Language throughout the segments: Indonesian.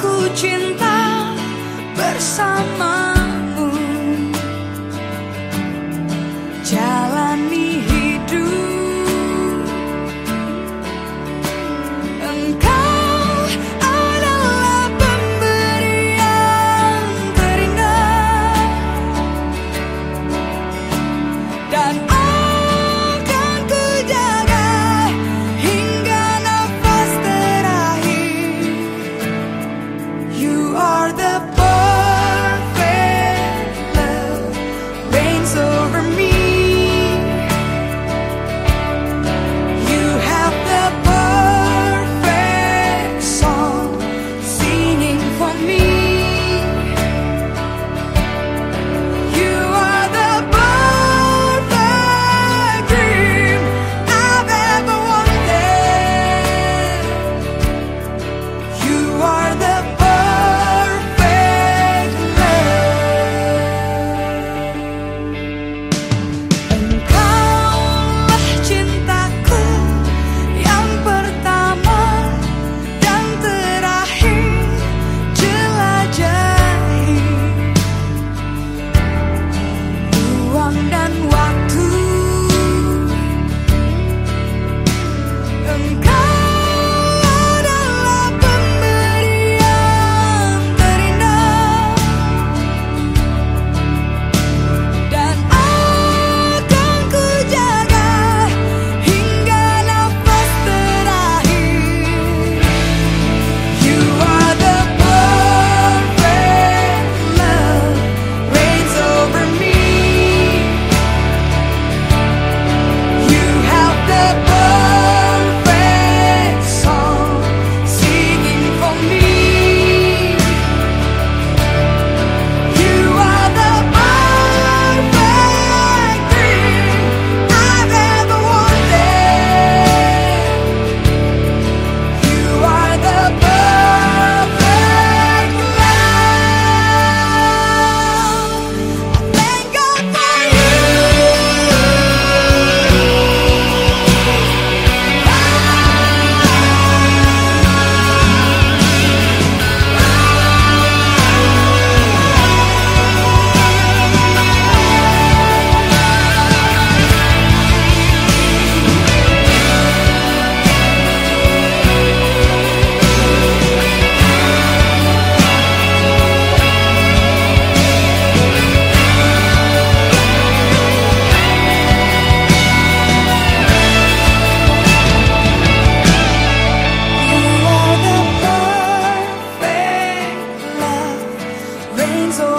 ku cinta bersama.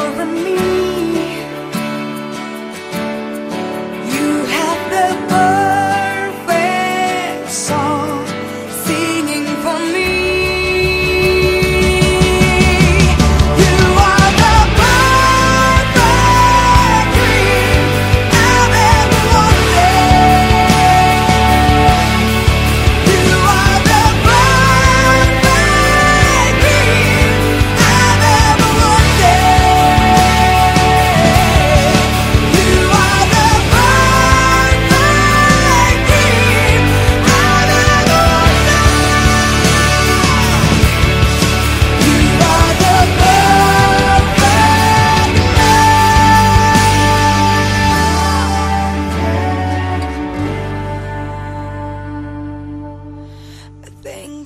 over me.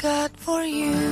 got for you.